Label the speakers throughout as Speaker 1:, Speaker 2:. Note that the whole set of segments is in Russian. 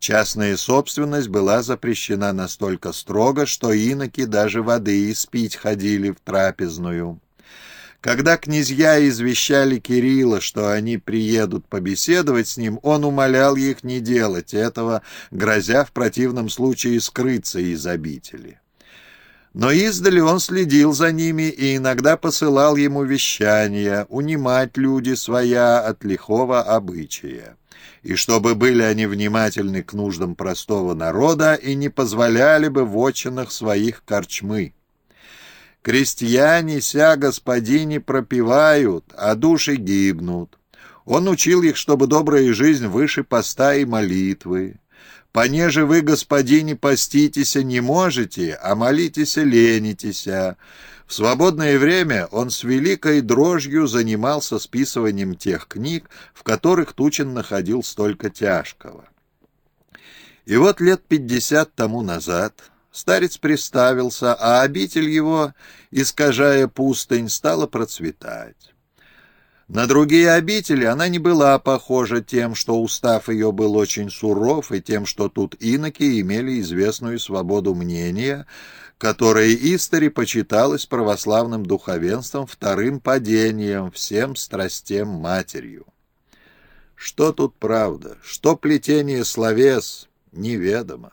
Speaker 1: Частная собственность была запрещена настолько строго, что иноки даже воды испить ходили в трапезную. Когда князья извещали Кирилла, что они приедут побеседовать с ним, он умолял их не делать этого, грозя в противном случае скрыться из обители. Но издали он следил за ними и иногда посылал ему вещания, унимать люди своя от лихого обычая. И чтобы были они внимательны к нуждам простого народа и не позволяли бы в отчинах своих корчмы. Крестьяне ся господине пропивают, а души гибнут. Он учил их, чтобы добрая жизнь выше поста и молитвы. Понеже вы, господине, поститеся не можете, а молитеся ленитеся. В свободное время он с великой дрожью занимался списыванием тех книг, в которых Тучин находил столько тяжкого. И вот лет пятьдесят тому назад старец приставился, а обитель его, искажая пустынь, стала процветать. На другие обители она не была похожа тем, что устав ее был очень суров, и тем, что тут иноки имели известную свободу мнения, которая истори почиталась православным духовенством вторым падением, всем страстям матерью. Что тут правда, что плетение словес, неведомо.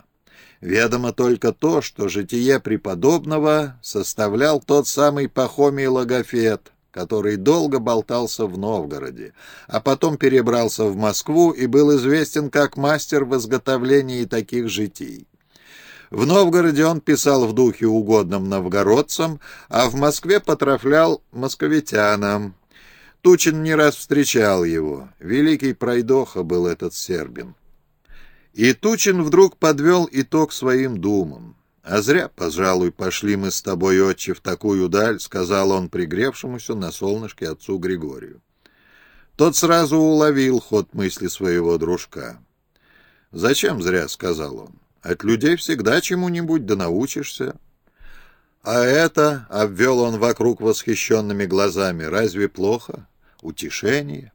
Speaker 1: Ведомо только то, что житие преподобного составлял тот самый Пахомий Логофет — который долго болтался в Новгороде, а потом перебрался в Москву и был известен как мастер в изготовлении таких житий. В Новгороде он писал в духе угодным новгородцам, а в Москве потрафлял московитянам. Тучин не раз встречал его. Великий пройдоха был этот сербин. И Тучин вдруг подвел итог своим думам. «А зря, пожалуй, пошли мы с тобой, отче, в такую даль», — сказал он пригревшемуся на солнышке отцу Григорию. Тот сразу уловил ход мысли своего дружка. «Зачем зря?» — сказал он. «От людей всегда чему-нибудь да научишься». «А это», — обвел он вокруг восхищенными глазами, — «разве плохо? Утешение?»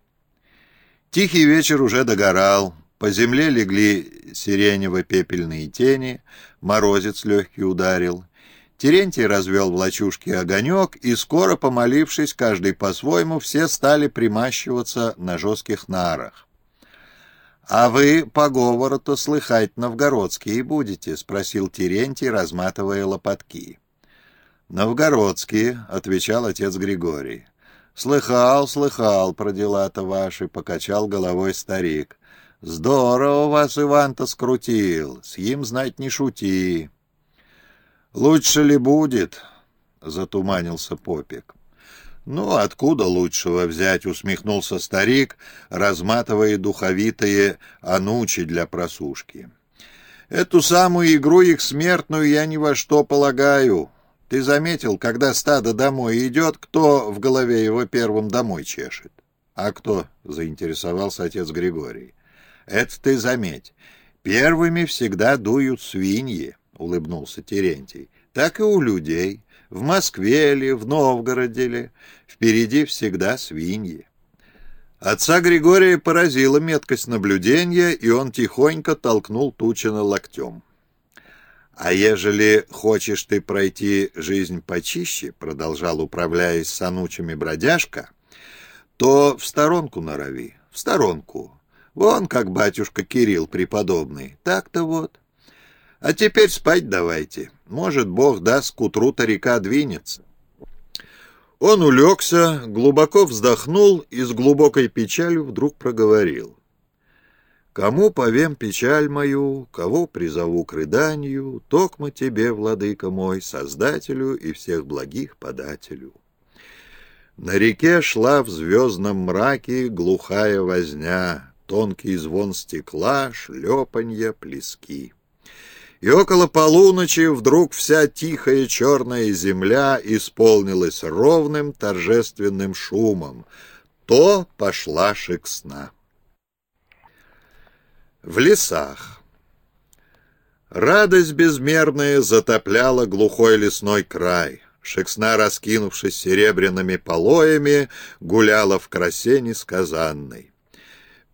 Speaker 1: Тихий вечер уже догорал, по земле легли сиренево-пепельные тени, морозец легкий ударил. Терентий развел в лачушке огонек, и скоро, помолившись, каждый по-своему, все стали примащиваться на жестких нарах. — А вы по говору-то слыхать новгородские будете? — спросил Терентий, разматывая лопатки. — Новгородские, — отвечал отец Григорий. — Слыхал, слыхал про дела-то ваши, — покачал головой старик. Здорово вас Иван-то скрутил, с ним знать не шути. Лучше ли будет? Затуманился Попик. «Ну, откуда лучшего взять?» — усмехнулся старик, разматывая духовитые анучи для просушки. «Эту самую игру их смертную я ни во что полагаю. Ты заметил, когда стадо домой идет, кто в голове его первым домой чешет?» «А кто?» — заинтересовался отец Григорий. Это ты заметь. Первыми всегда дуют свиньи, — улыбнулся Терентий. Так и у людей. В Москве ли, в Новгороде ли. Впереди всегда свиньи. Отца Григория поразила меткость наблюдения, и он тихонько толкнул Тучина локтем. «А ежели хочешь ты пройти жизнь почище, — продолжал, управляясь санучами бродяжка, — то в сторонку норови, в сторонку, Вон как батюшка Кирилл преподобный. Так-то вот. А теперь спать давайте. Может, Бог даст, к утру-то река двинется. Он улегся, глубоко вздохнул и с глубокой печалью вдруг проговорил. «Кому повем печаль мою, кого призову к рыданию, токмо тебе, владыка мой, создателю и всех благих подателю». На реке шла в звездном мраке глухая возня, тонкий звон стекла, шлепанье, плески. И около полуночи вдруг вся тихая черная земля исполнилась ровным торжественным шумом. То пошла шексна. В лесах. Радость безмерная затопляла глухой лесной край. Шексна, раскинувшись серебряными полоями, гуляла в красе несказанной.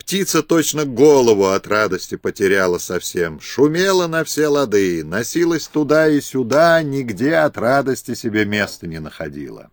Speaker 1: Птица точно голову от радости потеряла совсем, шумела на все лады, носилась туда и сюда, нигде от радости себе места не находила.